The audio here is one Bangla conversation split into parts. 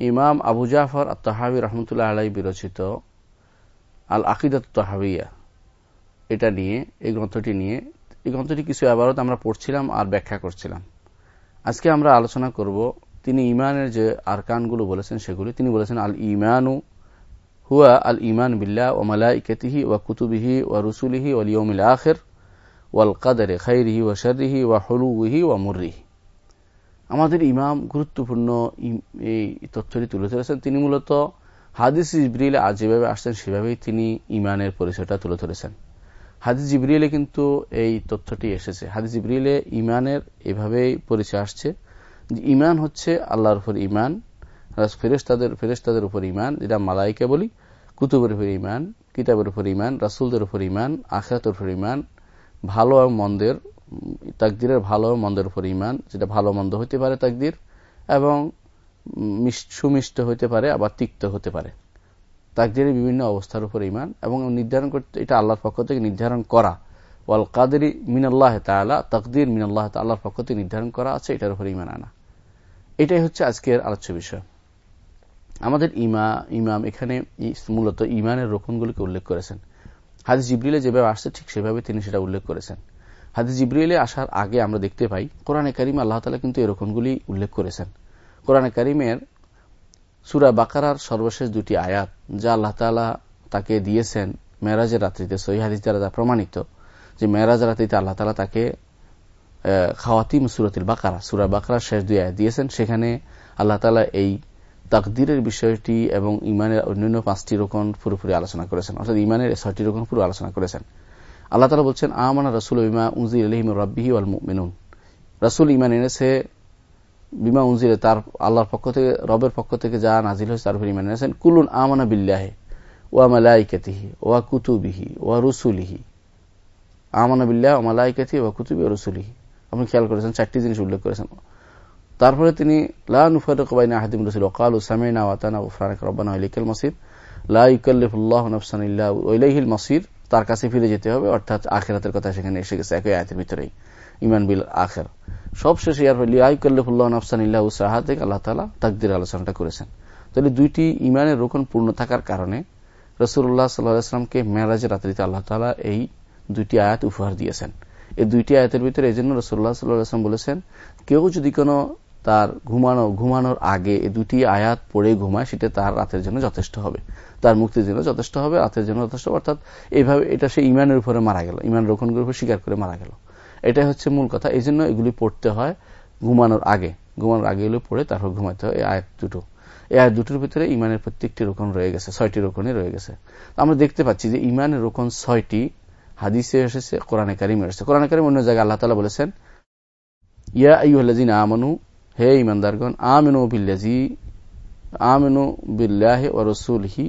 ইমাম আবু জাফর আত্মাহাবি রহমতুল্লাহ আলাই বিরচিত আল আকিদাত তাহাবিয়া এটা নিয়ে, এই গ্রন্থটি নিয়ে, এই গ্রন্থটি কিছু আবারত আমরা পড়ছিলাম আর ব্যাখ্যা করছিলাম। আজকে আমরা আলোচনা করব তিনি ইমানের যে আরকানগুলো বলেছেন সেগুলি। তিনি বলেছেন আল ইমানু হুয়া আল ইমান বিল্লা ও মালাইকেতিহি ওয়া কুতুবিহি ওয়া রুসুলিহি ওয়াল ইয়মিল আখের ওয়াল কাদারে খাইরিহি ওয়া শরিহি ওয়া হলুহি ওয়া মুররিহি। আমাদের ইমাম গুরুত্বপূর্ণ এই তথ্যটি তুলে ধরেছেন। তিনি মূলত হাদিস জিবরিলে আজ যেভাবে আসছেন, সেভাবেই তিনি ইমানের পরিচয়টা তুলে ধরেছেন। হাদিস জিবরিলে কিন্তু এই তথ্যটি এসেছে। হাদিস জিবরিলে ইমানের এভাবেই পরিচয় আসছে ইমান হচ্ছে আল্লাহর উপর ইমান ফেরেস্তাদের ফেরেস্তাদের উপর ইমান, যেটা মালাইকে বলি, কুতুবের উপর ইমান, কিতাবের উপর ইমান, রাসুলদের উপর ইমান, আখরাতের উপর ইমান, ভালো এবং মন্দের তাকদিরের ভালো মন্দের উপর ইমান যেটা ভালো মন্দ হইতে পারে তাকদির, এবং সুমিষ্ট হইতে পারে, আবার তিক্ত হতে পারে। তাকদিরের বিভিন্ন অবস্থার উপর ইমান এবং নির্ধারণ করতে, এটা আল্লাহর পক্ষ থেকে নির্ধারণ করা। ওয়াল কাদেরি মিনাল্লাহ তালা তকদির মিনাল্লাহ আল্লাহর পক্ষ থেকে নির্ধারণ করা আছে, এটার উপর ইমান আনা। এটাই হচ্ছে আজকের আলোচ্য বিষয়। আমাদের ইমা, ইমাম এখানে মূলত ইমানের রোকনগুলিকে উল্লেখ করেছেন। হাদিস জিবরিলে যেভাবে আসছে, ঠিক সেভাবে তিনি সেটা উল্লেখ করেছেন। হাদিস জিবরিলে আসার আগে আমরা দেখতে পাই, কোরআনে কারিম আল্লাহ তালা কিন্তু এরকমগুলি উল্লেখ করেছেন। কোরআনে কারিমের সুরা বাকারার সর্বশেষ দুটি আয়াত, যা আল্লাহ তালা তাকে দিয়েছেন মেরাজের রাত্রিতে সহি হাদিস দ্বারা যা প্রমাণিত, যে মেরাজ রাত্রিতে আল্লাহ তালা তাকে খাওয়াতিম সুরতিল বাকারা, সুরা বাকারার শেষ দুই আয়াত দিয়েছেন। সেখানে আল্লাহ তালা এই তাকদিরের বিষয়টি এবং ইমানের অন্যান্য পাঁচটি রোকন পুরোপুরি আলোচনা করেছেন। অর্থাৎ ইমানের ছয়টি রোকন পুরো আলোচনা করেছেন। আল্লাহ তালা বলছেন, আমানা রসুল ইমা উজির আলহিম রব্বিহি আল মিনুন রসুল ইমান এনেছে, বিমা উনজিরে তার আল্লাহর পক্ষ থেকে, রবের পক্ষ থেকে যা নাজিল হয়েছে তার উপর ইমান এনেছেন। কুলুন আমানা বিল্লাহে ওয়া মালাইকাতিহি ওয়া কুতুবিহি ওয়া রসুলিহি। আমানা বিল্লাহ ও মালাইকাতি ওয়া কুতুবি ও রসুলিহি। আপনি খেয়াল করেছেন, চারটি জিনিস উল্লেখ করেছেন। তারপরে তিনি লাফারকবাইন রসুল ওকাল সামিনা ওয়াতানা উফরানক রব্বানা তার কাছে ফিরে যেতে হবে, অর্থাৎ আখেরাতের কথা সেখানে এসে গেছে, একই আয়াতের ভিতরেই। ইমান বিল আখের। সব শেষে ইয়ার লিআইকাল্লিফুল্লাহ নফসান ইল্লাহ সাহা আল্লাহ তালা তাকদির আলোচনাটা করেছেন। তাহলে দুইটি ইমানের রোকন পূর্ণ থাকার কারণে রসুল্লাহ সাল্লাহামকে মেয়ারাজের রাত্রিতে আল্লাহ তালা এই দুইটি আয়াত উপহার দিয়েছেন। এই দুইটি আয়াতের ভিতরে এই জন্য রসুল্লাহ সাল্লাহাম বলেছেন, কেউ যদি কোনো তার ঘুমানো, ঘুমানোর আগে এই দুটি আয়াত পড়ে ঘুমায়, সেটা তার রাতের জন্য যথেষ্ট হবে। তার মুক্তির জন্য যথেষ্ট হবে রাতের জন্য যথেষ্ট অর্থাৎ এইভাবে এটা সে ইমানের উপরে মারা গেল, ইমান রোকনগুলোর উপর স্বীকার করে মারা গেল। এটাই হচ্ছে মূল কথা। এই জন্য এগুলি পড়তে হয় ঘুমানোর আগে। ঘুমানোর আগে এগুলো পড়ে তারপর ঘুমাতে হয়। এই আয়াত দুটো। এই আয়াত দুটোর ভিতরে ইমানের প্রত্যেকটি রোকন রয়ে গেছে, ছয়টি রোকনই রয়ে গেছে। আমরা দেখতে পাচ্ছি যে ইমানের রোকন ছয়টি হাদিসে এসেছে, কোরআনে কারিমে এসেছে। কোরআনে কারিম অন্য জায়গায় আল্লাহ তালা বলেছেন, ইয়া আইহ্লাজিন আমানু, হে ইমানদারগণ, আমিনু বিল্লাজি আমিনু বিল্লাহ ও রসুলহি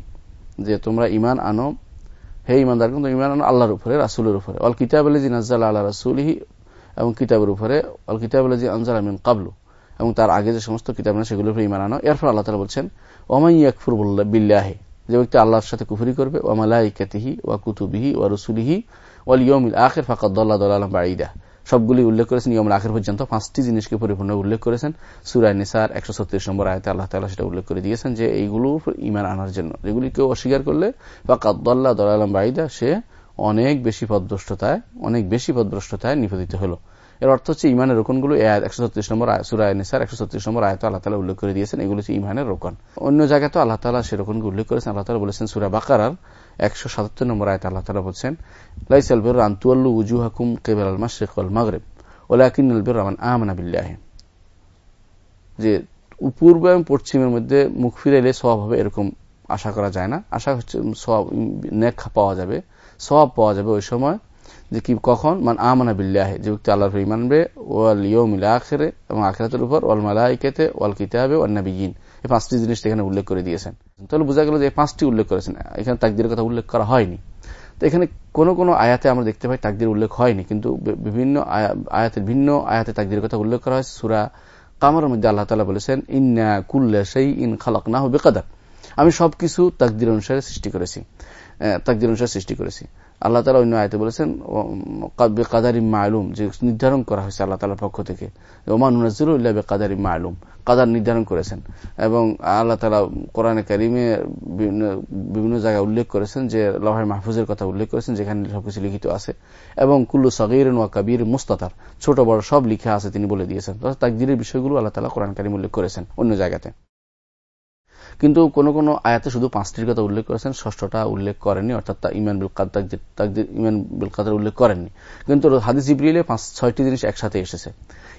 যে তোমরা ইমান আনো, হে ইমানদারগণ কিন্তু ইমান আনো আল্লাহর উপরে, রাসুলের উপরে। অল কিতাব আলজি নাজ্জাল আল্লাহ রাসুলহি, এবং কিতাবের উপরে অল কিতাব আলজি আনজাল আমিন কাবলু এবং তার আগে যে সমস্ত কিতাব না সেগুলোর উপরে ইমান আনো। এরপর আল্লাহ তালা বলছেন ওমাই ইয়াকফুর বিল্লাহে, যে ব্যক্তি আল্লাহর সাথে কুফুরি করবে ওয়ামালাইকাতিহি ওয়া কুতুবিহি, ওয়া রসুলিহি, ওয়াল ইয়মিল আখের ফাকাদ্দাল্লাহ দলালাম বাঈদা। সবগুলি উল্লেখ করেছেন ইয়মুল আখের পর্যন্ত পাঁচটি জিনিসকে পরিপূর্ণ উল্লেখ করেছেন। সুরায় নিসার একশো ছত্রিশ নম্বর আয়তে আল্লাহ তালা সেটা উল্লেখ করে দিয়েছেন যে এইগুলো ইমান আনার জন্য। যেগুলি কেউ অস্বীকার করলে বা কাদ্দাল্লাহ দলালাম বাঈদা, সে অনেক বেশি পদভ্রষ্টতায় অনেক বেশি পদভ্রষ্টতায় নিবেদিত হলো। এর অর্থ হচ্ছে ইমানের রোকনগুলো একশো ছত্রিশ নম্বর সুরায় নিসার একশো ছত্রিশ নম্বর আয়ত আল্লাহ তালা উল্লেখ করে দিয়েছেন, এগুলো হচ্ছে ইমানের রোকন। অন্য জায়গায় তো আল্লাহ তালা উল্লেখ করেছেন। আল্লাহ তালা বলেছেন, সুরা বাকারার একশো সাতাত্তর নম্বর আয়ত আল্লাহ তালা বলছেন, লাইসাল বের আন্তুয়াল্লু উজু হাকুম কেবল আল মাসিক আল মাগরেব ওলাকিন রহমান আমানা বিল্লাহ। যে পূর্ব এবং পশ্চিমের মধ্যে মুখ ফিরাইলে সব হবে এরকম আশা করা যায় না। আশা হচ্ছে সব নেক পাওয়া যাবে সব পাওয়া যাবে ওই সময় যে কি কখন? মান আমানা বিল্লাহে। যে ব্যক্তি আল্লাহর ইমানবে ওয়াল ইয়মিল আখেরে এবং আখেরাতের উপর, ওয়াল মালাইকেতে, ওয়াল কিতাবে ওয়াল নাবিয়িন এই পাঁচটি জিনিস এখানে উল্লেখ করে দিয়েছেন। তাহলে বোঝা গেল যে পাঁচটি উল্লেখ করেছেন। এখানে তাকদিরের কথা উল্লেখ করা হয়নি। তো এখানে কোন কোন আয়াতে আমরা দেখতে পাই তাকদির উল্লেখ হয়নি, কিন্তু বিভিন্ন আয়াতের ভিন্ন আয়াতে তাকদির কথা উল্লেখ করা হয়। সুরা কামার মধ্যে আল্লাহ তালা বলেছেন, ইন্না কুল্লা সেই ইন খালাক না হবে কাদার আমি সবকিছু তাকদির অনুসারে সৃষ্টি করেছি। তাকদির অনুসারে সৃষ্টি করেছি। আল্লাহ তালা অন্য আয়তে বলেছেন কাদারি মালুম যে নির্ধারণ করা হয়েছে আল্লাহ তালার পক্ষ থেকে। ওমান নজরুল্লাহ কাদারি মালুম কাদার নির্ধারণ করেছেন। এবং আল্লাহ তালা কোরআনে কারিমে বিভিন্ন জায়গায় উল্লেখ করেছেন যে লহাই মাহফুজের কথা উল্লেখ করেছেন, যেখানে সবকিছু লিখিত আছে। এবং কুল্লু সগির ওয়া কাবির মুস্তাতার, ছোট বড় সব লিখা আছে তিনি বলে দিয়েছেন। তাকদিরের বিষয়গুলো আল্লাহ তালা কোরআন কারিম উল্লেখ করেছেন অন্য জায়গাতে। কিন্তু কোন কোন আয়াতে শুধু পাঁচটির কথা উল্লেখ করেছেন, ষষ্ঠটা উল্লেখ করেননি, অর্থাৎ তা ইমান বিল ইমান বিল কাদের উল্লেখ করেননি। কিন্তু হাদিস জিবরিলে পাঁচ, ছয়টি জিনিস একসাথে এসেছে।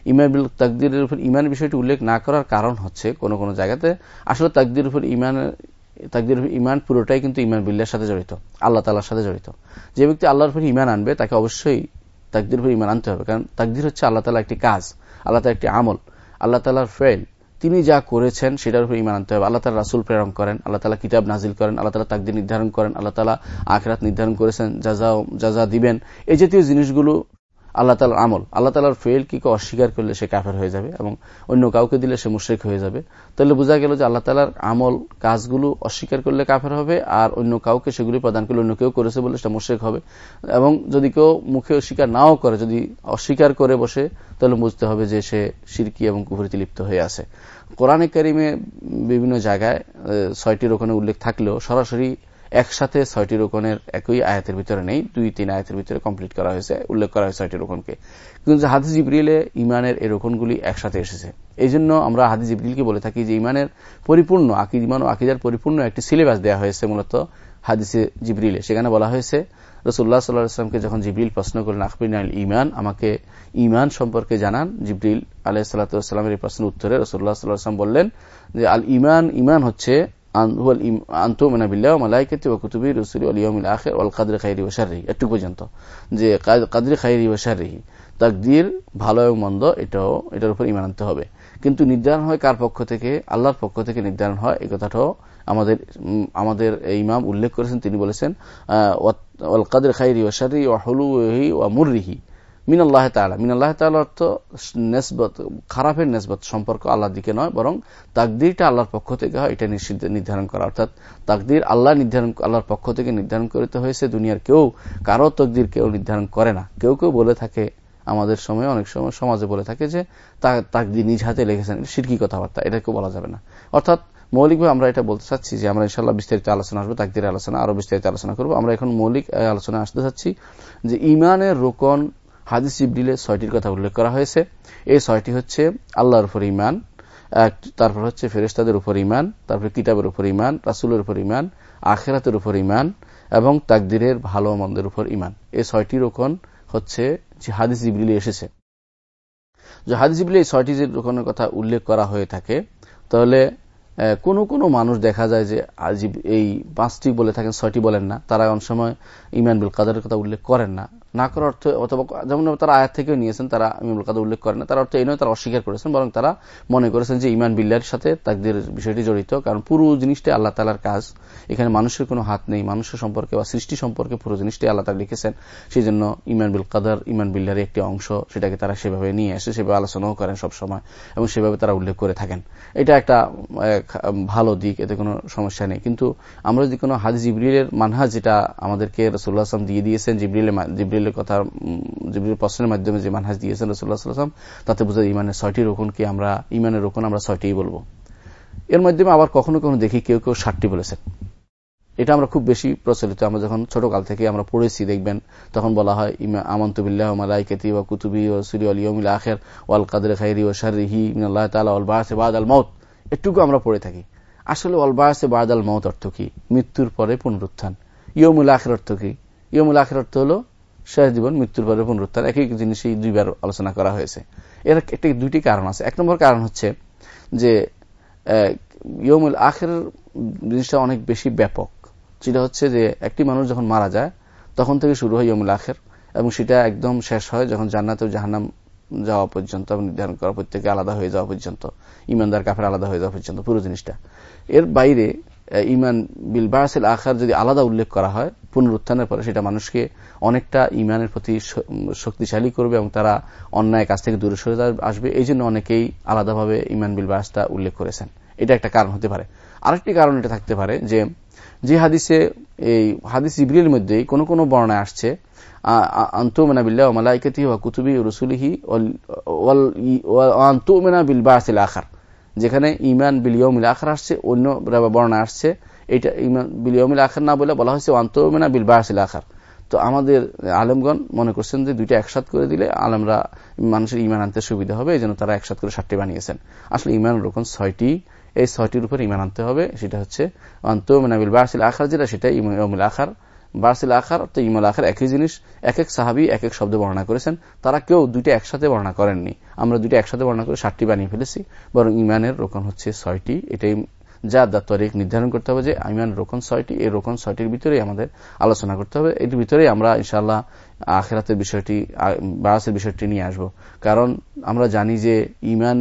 ইমান বিল তাকদিরের উপর ইমানের বিষয়টি উল্লেখ না করার কারণ হচ্ছে কোন কোন জায়গাতে আসলে তাকদির উপর ইমান তাকদির ইমান পুরোটাই কিন্তু ইমান বিল্লার সাথে জড়িত, আল্লাহ তালার সাথে জড়িত। যে ব্যক্তি আল্লাহর উপর ইমান আনবে, তাকে অবশ্যই তাকদির উপর ইমান আনতে হবে। কারণ তাকদির হচ্ছে আল্লাহ তালা একটি কাজ, আল্লাহ তালা একটি আমল, আল্লাহ তালার ফেল তিনি যা করেছেন, সেটার উপর ইমান আনতে হবে। আল্লাহ তালা রাসুল প্রেরণ করেন, আল্লাহ তালা কিতাব নাজিল করেন, আল্লাহ তালা তাকদি নির্ধারণ করেন, আল্লাহ তালা আখরাত নির্ধারণ করেছেন যা যা যা দিবেন। এই জাতীয় জিনিসগুলো আল্লাহ তালার আমল। আল্লাহ তালার কি অস্বীকার করলে সে কাফের হয়ে যাবে এবং অন্য কাউকে দিলে সে মুশ্রিক হয়ে যাবে। তাহলে বোঝা গেল যে আল্লাহ তালার আমল কাজগুলো অস্বীকার করলে কাফের হবে আর অন্য কাউকে সেগুলি প্রদান করলে অন্য কেউ করেছে বলে সেটা মুশ্রিক হবে। এবং যদি কেউ মুখে অস্বীকার নাও করে, যদি অস্বীকার করে বসে, তাহলে বুঝতে হবে যে সে সিরকি এবং কুফরিতে লিপ্ত হয়ে আছে। কোরআনে কারিমে বিভিন্ন জায়গায় ছয়টির ওখানে উল্লেখ থাকলেও সরাসরি একসাথে ছয়টি রোকনের একই আয়াতের ভিতরে নেই, দুই, তিন আয়াতের ভিতরে কমপ্লিট করা হয়েছে, উল্লেখ করা হয়েছে ছয়টি রোকনকে। কিন্তু হাদিস জিবরিলে ইমানের এই রোকনগুলি একসাথে এসেছে। এই জন্য আমরা হাদিস জিবরিলকে বলে থাকি যে ইমানের পরিপূর্ণ আকিদ, ইমান ও আকিদার পরিপূর্ণ একটি সিলেবাস দেওয়া হয়েছে মূলত হাদিসে জিবরিলে। সেখানে বলা হয়েছে রসুল্লাহ সাল্লাহামকে যখন জিবরিল প্রশ্ন করলেন আখবিন আল ইমান আমাকে ইমান সম্পর্কে জানান। জিবরিল আলাহ সাল্লাহামের এই প্রশ্নের উত্তরে রসুল্লাহ সাল্লাহাম বললেন যে, আল ইমান ইমান হচ্ছে একটু পর্যন্ত। যে ভালো এবং মন্দ, এটাও এটার ইমান আনতে হবে। কিন্তু নির্ধারণ হয় কার পক্ষ থেকে? আল্লাহর পক্ষ থেকে নির্ধারণ হয়। এই কথাটাও আমাদের আমাদের ইমাম উল্লেখ করেছেন। তিনি বলেছেন ওয়াল কাদের খাইরি ওয়াশারি ও হলুহি ও মিনাল্লাহ তালা মিনাল্লাহ তালা অর্থ নেসবত, খারাপের নেসবত সম্পর্ক আল্লাহর দিকে নয়, বরং তাকদিরটা আল্লাহর পক্ষ থেকে হয়, এটা নিষিদ্ধ নির্ধারণ করা। অর্থাৎ তাকদির আল্লাহ নির্ধারণ, আল্লাহর পক্ষ থেকে নির্ধারণ করতে হয়েছে। দুনিয়ার কেউ কারও তকদির কেউ নির্ধারণ করে না। কেউ কেউ বলে থাকে, আমাদের সময় অনেক সময় সমাজে বলে থাকে যে তাকদির নিজ হাতে লিখেছেন সিরকি কথাবার্তা এটা কেউ বলা যাবে না। অর্থাৎ মৌলিকভাবে আমরা এটা বলতে চাচ্ছি যে, আমরা ইনশাল্লাহ বিস্তারিত আলোচনা আসব তাকদির আলোচনা, আরও বিস্তারিত আলোচনা করব। আমরা এখন মৌলিক আলোচনা আসতে চাচ্ছি যে ইমানের রোকন হাদিস ইবডিলে ছয়টির কথা উল্লেখ করা হয়েছে। এই ছয়টি হচ্ছে আল্লাহর উপর ইমান তারপর হচ্ছে ফেরেস্তাদের উপর ইমান তারপর কিতাবের উপর ইমান রাসুলের উপর ইমান আখেরাতের উপর ইমান এবং তাকদিরের ভালো মন্দের উপর ইমান এই ছয়টি রোকন হচ্ছে হাদিস ইবলিলে এসেছে। যে হাদিস ইবলি এই ছয়টি যে রোকনের কথা উল্লেখ করা হয়ে থাকে, তাহলে কোনো কোনো মানুষ দেখা যায় যে এই পাঁচটি বলে থাকেন, ছয়টি বলেন না। তারা অনেক সময় ইমান বিল কাদারের কথা উল্লেখ করেন না। না করার অর্থ, অথবা যেমন তারা আয়াত থেকেও নিয়েছেন, তারা ইমামুল কাদা উল্লেখ করেন তার অর্থ এই নয়, তারা অস্বীকার করেছেন, বরং তারা মনে করেছেন যে ইমান বিল্লার সাথে তাকদের বিষয়টি জড়িত, কারণ পুরো জিনিসটি আল্লাহ তালার কাজ। এখানে মানুষের কোনো হাত নেই, মানুষের সম্পর্কে বা সৃষ্টি সম্পর্কে পুরো জিনিসটি আল্লাহ তালা লিখেছেন। সেই জন্য ইমান বিল কাদার, ইমান বিল্লার একটি অংশ, সেটাকে তারা সেভাবে নিয়ে এসে, সেভাবে আলোচনাও করেন সবসময়, এবং সেভাবে তারা উল্লেখ করে থাকেন। এটা একটা ভালো দিক, এতে কোনো সমস্যা নেই। কিন্তু আমরা যদি কোনো হাজি জিবরিলের মানহাজ যেটা আমাদেরকে রসুল্লাহ আসলাম দিয়ে দিয়েছেন, জিবরিলের জিবরিলের কথা জিবরিল প্রশ্নের মাধ্যমে যে মানহাজ দিয়েছেন রসুল্লাহ সাল্লাম তাতে বোঝা ইমানের ছয়টি রোকনকে আমরা, ইমানের রোকন আমরা ছয়টিই বলব। এর মাধ্যমে আবার কখনো কখনো দেখি কেউ কেউ ষাটটি বলেছেন। এটা আমরা খুব বেশি প্রচলিত। আমরা যখন ছোটকাল থেকে আমরা পড়েছি, দেখবেন তখন বলা হয় আমন্তবিল্লাহ মালাইকেতি ওয়া কুতুবি ও সুরি আল ইয়মিল আখের ওয়াল কাদের খাইরি ও শারিহি মিনাল্লাহ তালা অল বাহাসে বাদ আল মত এটুকু আমরা পড়ে থাকি। আসলে অল বাহাসে বাদ আল মত অর্থ কি? মৃত্যুর পরে পুনরুত্থান। ইয়মুল আখের অর্থ কি? ইয়মুল আখের অর্থ হলো শেষ জীবন, মৃত্যুর পরে পুনরুত্থান একই জিনিসই দুইবার আলোচনা করা হয়েছে। এর একটি দুইটি কারণ আছে। এক নম্বর কারণ হচ্ছে যে ইয়মুল আখের জিনিসটা অনেক বেশি ব্যাপক। যেটা হচ্ছে যে, একটি মানুষ যখন মারা যায়, তখন থেকে শুরু হয় ইয়মুল আখের, এবং সেটা একদম শেষ হয় যখন জান্নাত জাহান্নাম যাওয়া পর্যন্ত নির্ধারণ করা প্রত্যেকে আলাদা হয়ে যাওয়া পর্যন্ত। ইমানদার কাফের আলাদা হয়ে যাওয়া পর্যন্ত, পুরো জিনিসটা। এর বাইরে ইমান বিল বাসিল আখার যদি আলাদা উল্লেখ করা হয় পুনরুত্থানের পরে সেটা মানুষকে অনেকটা ইমানের প্রতি শক্তিশালী করবে এবং তারা অন্যায় কাছ থেকে দূরে সরে আসবে। এই জন্য অনেকেই আলাদাভাবে ইমান বিল বাসটা উল্লেখ করেছেন। এটা একটা কারণ হতে পারে। আরেকটি কারণ এটা থাকতে পারে যে যে হাদিসে এই হাদিস ইবরির মধ্যেই কোন কোন বর্ণায় আসছে কুতুবি বিল আখার, যেখানে ইমান বিলিয়মিল আখার আসছে, অন্য বর্ণা আসছে এটা বিলিয়মিল আখার না বলে বলা হয়েছে আন্তমেনা বিল বাসিল আখার। তো আমাদের আলমগণ মনে করছেন যে দুইটা একসাথ করে দিলে আলমরা মানুষের ইমান আনতে সুবিধা হবে, এই জন্য তারা একসাথ করে ষাটটি বানিয়েছেন। আসলে ইমান রকম ছয়টি, এই ছয়টির উপর ইমান আনতে হবে, সেটা হচ্ছে অন্তমিল বাসিল আখার যেটা, সেটা ইমিল আখার। বাসিল আখার তো ইমাল আখার একই জিনিস এক এক সাহাবি এক এক শব্দ বর্ণনা করেছেন, তারা কেউ দুইটা একসাথে বর্ণনা করেননি। আমরা দুইটা একসাথে বর্ণনা করে ষাটটি বানিয়ে ফেলেছি, বরং ইমানের রোকন হচ্ছে ছয়টি, এটাই যা দা তরিক নির্ধারণ করতে হবে যে ইমান রোকন ছয়টি, এই রোকন ছয়টির ভিতরেই আমাদের আলোচনা করতে হবে। এর ভিতরেই আমরা ইনশাল্লাহ আখেরাতের বিষয়টি বারাসের বিষয়টি নিয়ে আসব। কারণ আমরা জানি যে ইমান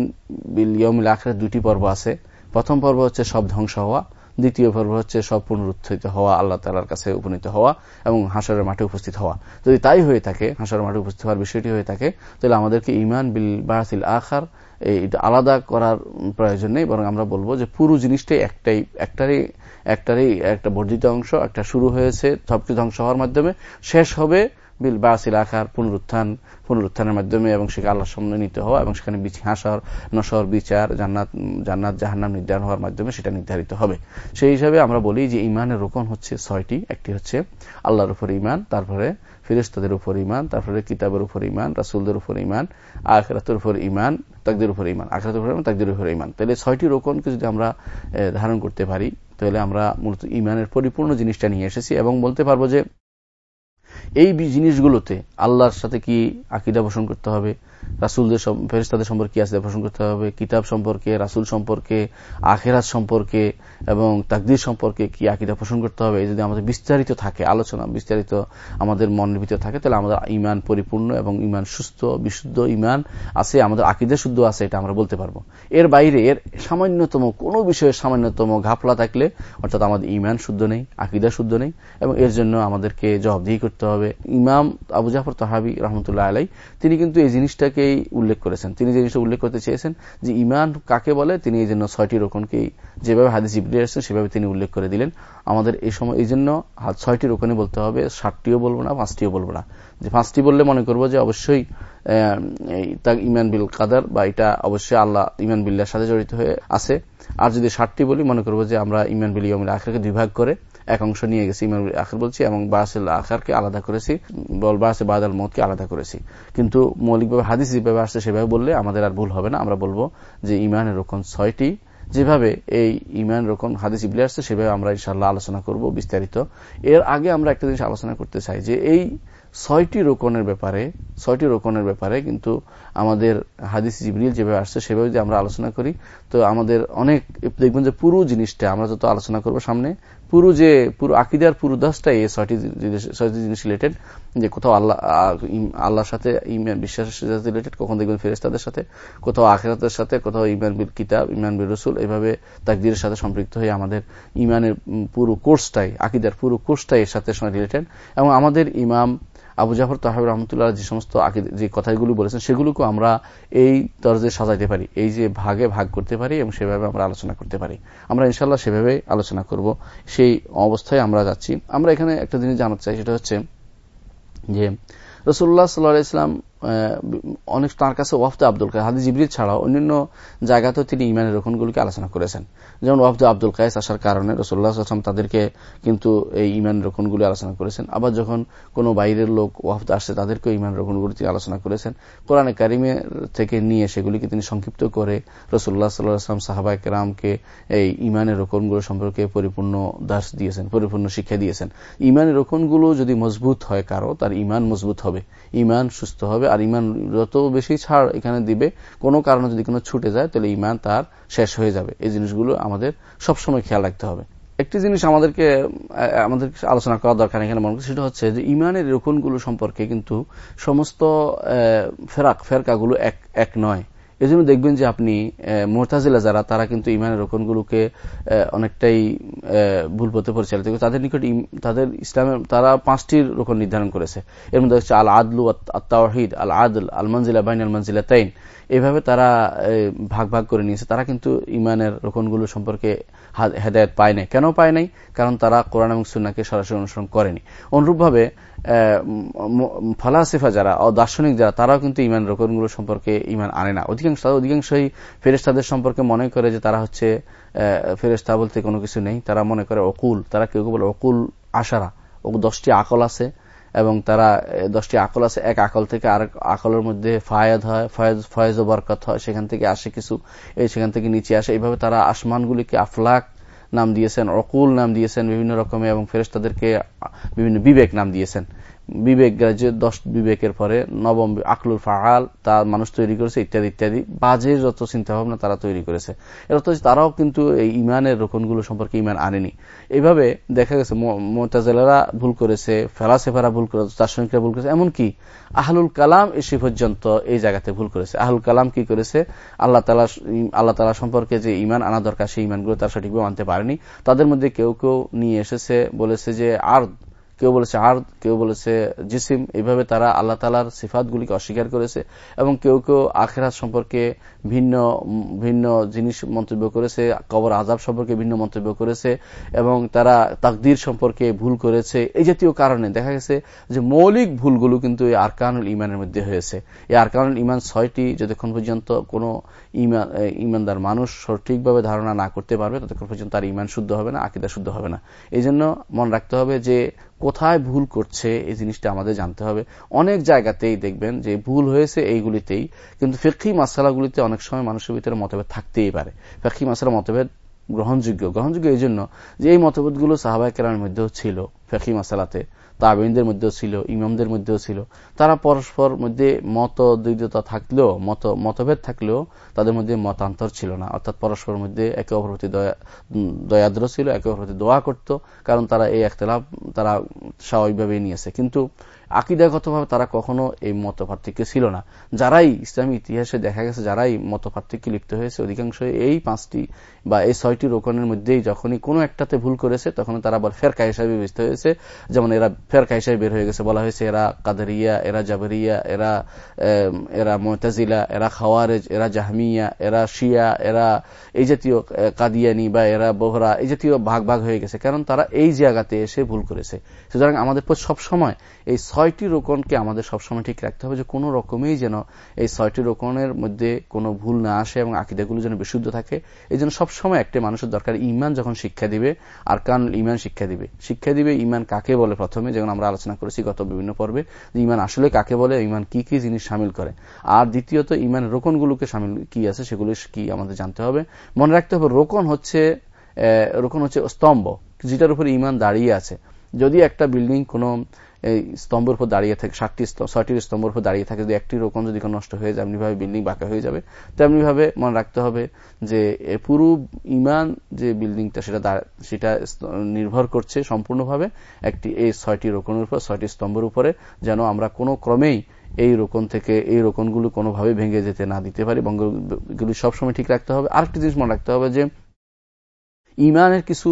ইয়মিল আখেরাত দুটি পর্ব আছে। প্রথম পর্ব হচ্ছে সব ধ্বংস হওয়া, দ্বিতীয় পর্ব হচ্ছে সব পুনরুত্থিত হওয়া, আল্লাহ তালার কাছে উপনীত হওয়া এবং হাসারের মাঠে উপস্থিত হওয়া। যদি তাই হয়ে থাকে, হাসারের মাঠে উপস্থিত হওয়ার বিষয়টি হয়ে থাকে, তাহলে আমাদেরকে ইমান বিল বারাসিল আখার এটা আলাদা করার প্রয়োজন নেই, বরং আমরা বলব যে পুরো জিনিসটাই একটাই, একটারই একটারই একটা বর্ধিত অংশ, একটা শুরু হয়েছে সবটি ধ্বংস হওয়ার মাধ্যমে, শেষ হবে বিল বাসিল আখার পুনরুত্থান, পুনরুত্থানের মাধ্যমে, এবং সেখানে আল্লাহর সামনে নিতে হওয়া, এবং সেখানে হাসর, নসর, বিচার, জান্নাত জান্নাত, জাহান্নাম নির্ধারণ হওয়ার মাধ্যমে সেটা নির্ধারিত হবে। সেই হিসাবে আমরা বলি যে ইমানের রোকন হচ্ছে ছয়টি, একটি হচ্ছে আল্লাহর উপর ইমান তারপরে ফিরিস্তাদের উপর ইমান তারপরে কিতাবের উপর ইমান রাসুলদের উপর ইমান আখরাতের উপর ইমান তাকদের উপর ইমান আখরাতের উপর ইমান তাকদের উপর ইমান তাহলে ছয়টি রোকনকে যদি আমরা ধারণ করতে পারি, তাহলে আমরা মূলত ইমানের পরিপূর্ণ জিনিসটা নিয়ে এসেছি এবং বলতে পারব যে এই জিনিসগুলোতে আল্লাহর সাথে কি আকিদা পোষণ করতে হবে? রাসুলদের ফেরিস্তাদের সম্পর্কে কি পোষণ করতে হবে? কিতাব সম্পর্কে, রাসুল সম্পর্কে, আখেরাত সম্পর্কে এবং তাকদির সম্পর্কে কি আকিদা পোষণ করতে হবে? যদি আমাদের বিস্তারিত থাকে, আলোচনা বিস্তারিত আমাদের মনের ভিতরে থাকে, তাহলে আমাদের ইমান পরিপূর্ণ এবং ইমান সুস্থ, বিশুদ্ধ ইমান আছে, আমাদের আকিদা শুদ্ধ আছে, এটা আমরা বলতে পারব। এর বাইরে এর সামান্যতম, কোনো বিষয়ে সামান্যতম ঘাপলা থাকলে, অর্থাৎ আমাদের ইমান শুদ্ধ নেই, আকিদা শুদ্ধ নেই এবং এর জন্য আমাদেরকে জবাবদিহি করতে হবে। ইমাম আবু জাফর তাহাবি রহমতুল্লাহ আলাই তিনি কিন্তু এই জিনিসটাকেই উল্লেখ করেছেন। তিনি যে জিনিসটা উল্লেখ করতে চেয়েছেন যে ইমান কাকে বলে, তিনি এই জন্য ছয়টি রোকনকেই যেভাবে হাদিস ইবলি আসছেন সেভাবে তিনি উল্লেখ করে দিলেন। আমাদের এই সময়, এই জন্য ছয়টি রোকনে বলতে হবে ষাটটিও বলব না, পাঁচটিও বলব না। যে পাঁচটি বললে মনে করব যে অবশ্যই ইমান বিল কাদার বা এটা অবশ্যই আল্লাহ ইমান বিল্লার সাথে জড়িত হয়ে আছে। আর যদি ষাটটি বলি, মনে করব যে আমরা ইমান বিল ইয়মিল আখেরকে দুই ভাগ করে এক অংশ নিয়ে গেছি ইমান আখের বলছি, এবং বাসেল আখারকে আলাদা করেছি, বল বাসে বাদাল মতকে আলাদা করেছি। কিন্তু মৌলিকভাবে হাদিস যেভাবে আসছে, সেভাবে বললে আমাদের আর ভুল হবে না। আমরা বলব যে ইমানের রকম ছয়টি। যেভাবে এই ইমান রকম হাদিস ইবলে আসছে, সেভাবে আমরা ইনশাল্লাহ আলোচনা করব বিস্তারিত। এর আগে আমরা একটা জিনিস আলোচনা করতে চাই, যে এই ছয়টি রোকনের ব্যাপারে, ছয়টি রোকনের ব্যাপারে কিন্তু আমাদের হাদিস জিবরিল যেভাবে আসছে, সেভাবে যদি আমরা আলোচনা করি, তো আমাদের অনেক, দেখবেন যে পুরো জিনিসটা আমরা যত আলোচনা করব সামনে পুরো যে, পুরো আকিদার পুরো দাসটাই এই ছয়টি ছয়টি জিনিস রিলেটেড যে কোথাও আল্লাহ আল্লাহর সাথে ইমান, বিশ্বাসের সাথে রিলেটেড কখন দেখবেন ফেরেস্তাদের সাথে, কোথাও আখেরাতের সাথে, কোথাও ইমান বিল কিতাব, ইমান বিল রসুল এইভাবে তাকদিরের সাথে সম্পৃক্ত হয়ে আমাদের ইমানের পুরো কোর্সটাই আকিদার পুরো কোর্সটাই এর সাথে রিলেটেড এবং আমাদের ইমাম আবু জাফর তাহাব রহমতুল্লাহ যে সমস্ত যে কথাগুলি বলেছেন সেগুলোকে আমরা এই তরজে সাজাইতে পারি। এই যে ভাগে ভাগ করতে পারি এবং সেভাবে আমরা আলোচনা করতে পারি। আমরা ইনশাল্লাহ সেভাবে আলোচনা করব। সেই অবস্থায় আমরা যাচ্ছি। আমরা এখানে একটা জিনিস জানাতে চাই, সেটা হচ্ছে যে রসুল্লাহ সাল্লাহ ইসলাম অনেক তার কাছে ওয়াফদা আব্দুল কায় হাদিস জিবরিল ছাড়াও অন্যান্য জায়গাতেও তিনি ইমানের রক্ষণগুলিকে আলোচনা করেছেন। যেমন ওয়াফদা আব্দুল কায়েস আসার কারণে রসুল্লাহ আসলাম তাদেরকে কিন্তু এই ইমান রক্ষণগুলি আলোচনা করেছেন। আবার যখন কোনো বাইরের লোক ওয়াফদা আসছে, তাদেরকেও ইমান রক্ষণগুলি তিনি আলোচনা করেছেন। কোরআনে কারিমের থেকে নিয়ে সেগুলিকে তিনি সংক্ষিপ্ত করে রসুল্লাহ সাল্লাহ আসলাম সাহাবাই কেরামকে এই ইমানের রক্ষণগুলো সম্পর্কে পরিপূর্ণ দাস দিয়েছেন, পরিপূর্ণ শিক্ষা দিয়েছেন। ইমানের রক্ষণগুলো যদি মজবুত হয় কারও, তার ইমান মজবুত হবে। ইমান সুস্থ হবে আর ইমান যত বেশি ছাড় এখানে দিবে, কোনো কারণে যদি কোনো ছুটে যায়, তাহলে ইমান তার শেষ হয়ে যাবে। এই জিনিসগুলো আমাদের সবসময় খেয়াল রাখতে হবে। একটি জিনিস আমাদেরকে আমাদের আলোচনা করা দরকার এখানে মনে করছে সেটা হচ্ছে যে ইমানের রোকনগুলো সম্পর্কে কিন্তু সমস্ত ফেরাক, ফেরকাগুলো এক এক নয়। এজন্য দেখবেন যে আপনি মোরতাজিলা যারা, তারা কিন্তু ইমানের রোকনগুলোকে অনেকটাই ভুল পথে পরিচালিত তাদের নিকট তাদের ইসলামের তারা পাঁচটির রোকন নির্ধারণ করেছে। এর মধ্যে হচ্ছে আল আদলু আত্মাহিদ আল আদল আল মঞ্জিলা বাইন আল মঞ্জিলা তাইন এভাবে তারা ভাগ ভাগ করে নিয়েছে। তারা কিন্তু ইমানের রোকনগুলো সম্পর্কে হেদায়ত পায় নাই। কেন পায় নাই? কারণ তারা কোরআন এবং সুন্নাকে সরাসরি অনুসরণ করেনি। অনুরূপভাবে ফলাসিফা যারা দার্শনিক যারা, তারাও কিন্তু ইমান রোকনগুলো সম্পর্কে ইমান আনে না। অধিকাংশ, অধিকাংশই ফেরেস্তাদের সম্পর্কে মনে করে যে তারা হচ্ছে ফেরেস্তা বলতে কোনো কিছু নেই। তারা মনে করে অকুল, তারা কেউ বলে অকুল আশারা। ও দশটি আকল আছে এবং তারা দশটি আকল আছে। এক আকল থেকে আর আকলের মধ্যে ফায়দ হয় ফয়েজ ফয়েজ বরকত হয়। সেখান থেকে আসে কিছু সেখান থেকে নিচে আসে। এইভাবে তারা আসমানগুলিকে, আফলাক নাম দিয়েছেন অকুল নাম দিয়েছেন বিভিন্ন রকমের এবং ফেরেস্তাদেরকে বিভিন্ন বিবেক নাম দিয়েছেন। বিবেক যে দশ বিবেকের পরে নবম আকলুর ফাহাল তা মানুষ তৈরি করেছে, ইত্যাদি ইত্যাদি। বাজে যত চিন্তা ভাবনা তারা তৈরি করেছে। এর অর্থ তারাও কিন্তু এই ইমানের রোকনগুলো সম্পর্কে ইমান আনেনি। এইভাবে দেখা গেছে মোতাজেলারা ভুল করেছে, ফেলাসেফারা ভুল করেছে, দার্শনিকরা ভুল করেছে, এমনকি আহলুল কালাম এসে পর্যন্ত এই জায়গাতে ভুল করেছে। আহুল কালাম কি করেছে? আল্লাহ তালা আল্লাহ তালা সম্পর্কে যে ইমান আনা দরকার, সেই ইমানগুলো তারা সঠিকভাবে আনতে পারেনি। তাদের মধ্যে কেউ কেউ নিয়ে এসেছে, বলেছে যে আর কেউ বলেছে আর্দ, কেউ বলেছে জিসিম এইভাবে তারা আল্লাহ তালার সিফাতগুলিকে অস্বীকার করেছে এবং কেউ কেউ আখেরাত সম্পর্কে ভিন্ন ভিন্ন জিনিস মন্তব্য করেছে, কবর আজাব সম্পর্কে ভিন্ন মন্তব্য করেছে এবং তারা তাকদির সম্পর্কে ভুল করেছে এই জাতীয় কারণে। দেখা গেছে যে মৌলিক ভুলগুলো কিন্তু এই আরকানুল ইমানের মধ্যে হয়েছে। এই আরকানুল ইমান ছয়টি, যতক্ষণ পর্যন্ত কোনো ইমানদার মানুষ সঠিকভাবে ধারণা না করতে পারবে, ততক্ষণ পর্যন্ত তার ইমান শুদ্ধ হবে না, আকিদা শুদ্ধ হবে না। এই জন্য মনে রাখতে হবে যে কোথায় ভুল করছে এই জিনিসটা আমাদের জানতে হবে। অনেক জায়গাতেই দেখবেন যে ভুল হয়েছে এইগুলিতেই, কিন্তু ফেকি মাসালাগুলিতে অনেক সময় মানুষের ভিতরে মতভেদ থাকতেই পারে। ফেকি মাসালা মতভেদ গ্রহণযোগ্য। গ্রহণযোগ্য এই জন্য যে এই মতভেদগুলো সাহাবাহ কেরামের মধ্যেও ছিল। ফেকি মাসালাতে। তাবিনদের মধ্যেও ছিল, ইমামদের মধ্যেও ছিল। তারা পরস্পর মধ্যে মত দ্বৈততা থাকলেও, মত, মতভেদ থাকলেও তাদের মধ্যে মতান্তর ছিল না। অর্থাৎ পরস্পর মধ্যে একে অপর প্রতি দয়াদ্র ছিল, একে অপর প্রতি দোয়া করত, কারণ তারা এই একতলাপ তারা স্বাভাবিকভাবেই নিয়েছে। কিন্তু আকিদাগতভাবে তারা কখনো এই মত পার্থক্য ছিল না। যারাই ইসলামী ইতিহাসে দেখা গেছে, যারাই মত পার্থক্যে লিপ্ত হয়েছে অধিকাংশ এই পাঁচটি বা এই ছয়টি রোকনের মধ্যেই যখনই কোনো একটাতে ভুল করেছে তখন তারা আবার ফেরকা হিসাবে বিবেচিত হয়েছে। যেমন এরা ফেরকা হিসাবে বের হয়ে গেছে বলা হয়েছে, এরা কাদারিয়া, এরা জাবরিয়া, এরা এরা মতাজিলা, এরা খাওয়ারেজ, এরা জাহমিয়া, এরা শিয়া, এরা এই জাতীয় কাদিয়ানি বা এরা বোহরা, এই জাতীয় ভাগ ভাগ হয়ে গেছে। কারণ তারা এই জায়গাতে এসে ভুল করেছে। সুতরাং আমাদের সব সময় এই ছয়টি রোকনকে আমাদের সবসময় ঠিক রাখতে হবে যে কোনো রকমেই যেন এই ছয়টি রোকনের মধ্যে কোনো ভুল না আসে এবং আকিদাগুলো যেন বিশুদ্ধ থাকে। এই জন্য সবসময় একটা মানুষের দরকার ইমান যখন শিক্ষা দিবে আর কান ইমান শিক্ষা দিবে। শিক্ষা দিবে ইমান কাকে বলে প্রথমে? যেমন আমরা আলোচনা করেছি গত বিভিন্ন পর্বে যে ইমান আসলে কাকে বলে, ইমান কি কি জিনিস সামিল করে। আর দ্বিতীয়ত, ইমান রোকনগুলোকে সামিল কি আছে সেগুলো কি আমাদের জানতে হবে। মনে রাখতে হবে রোকন হচ্ছে রোকন হচ্ছে স্তম্ভ, যেটার উপরে ইমান দাঁড়িয়ে আছে। যদি একটা বিল্ডিং কোনো, এই স্তম্ভের উপর দাঁড়িয়ে থাকে ষাটটি ছয়টির স্তম্ভের উপর দাঁড়িয়ে থাকে, যদি একটি রোকন যদি নষ্ট হয়ে যায়, এমনিভাবে বিল্ডিং বাঁকা হয়ে যাবে, তেমনিভাবে মনে রাখতে হবে যে পুরো ইমান যে বিল্ডিংটা সেটা সেটা নির্ভর করছে সম্পূর্ণভাবে একটি, এই ছয়টি রোকনের উপর, ছয়টি স্তম্ভের উপরে, যেন আমরা কোনো ক্রমেই এই রোকন থেকে এই রোকনগুলো কোনোভাবে ভেঙে যেতে না দিতে পারি। বঙ্গগুলি সবসময় ঠিক রাখতে হবে। আরেকটি জিনিস মনে রাখতে হবে যে, ইমানের কিছু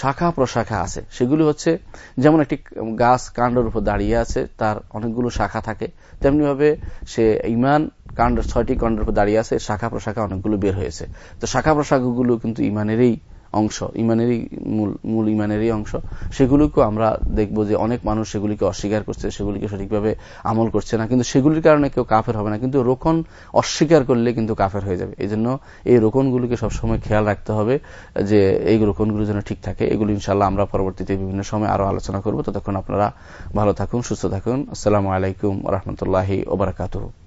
শাখা প্রশাখা আছে। সেগুলি হচ্ছে যেমন একটি গাছ কাণ্ডের উপর দাঁড়িয়ে আছে, তার অনেকগুলো শাখা থাকে। তেমনিভাবে সে ইমান কাণ্ড ছয়টি কাণ্ডের উপর দাঁড়িয়ে আছে, শাখা প্রশাখা অনেকগুলো বের হয়েছে। তো শাখা প্রশাখাগুলো কিন্তু ইমানেরই অংশ, ইমানেরই মূল মূল ইমানেরই অংশ। সেগুলিকে আমরা দেখব যে অনেক মানুষ সেগুলিকে অস্বীকার করছে, সেগুলিকে সঠিকভাবে আমল করছে না। কিন্তু সেগুলির কারণে কেউ কাফের হবে না। কিন্তু রোকন অস্বীকার করলে কিন্তু কাফের হয়ে যাবে। এই জন্য এই রোকনগুলিকে সবসময় খেয়াল রাখতে হবে যে এই রোকনগুলো যেন ঠিক থাকে। এগুলো ইনশাল্লাহ আমরা পরবর্তীতে বিভিন্ন সময় আরও আলোচনা করব। ততক্ষণ আপনারা ভালো থাকুন, সুস্থ থাকুন। আসসালামু আলাইকুম রহমতুল্লাহি ওবরাকাতু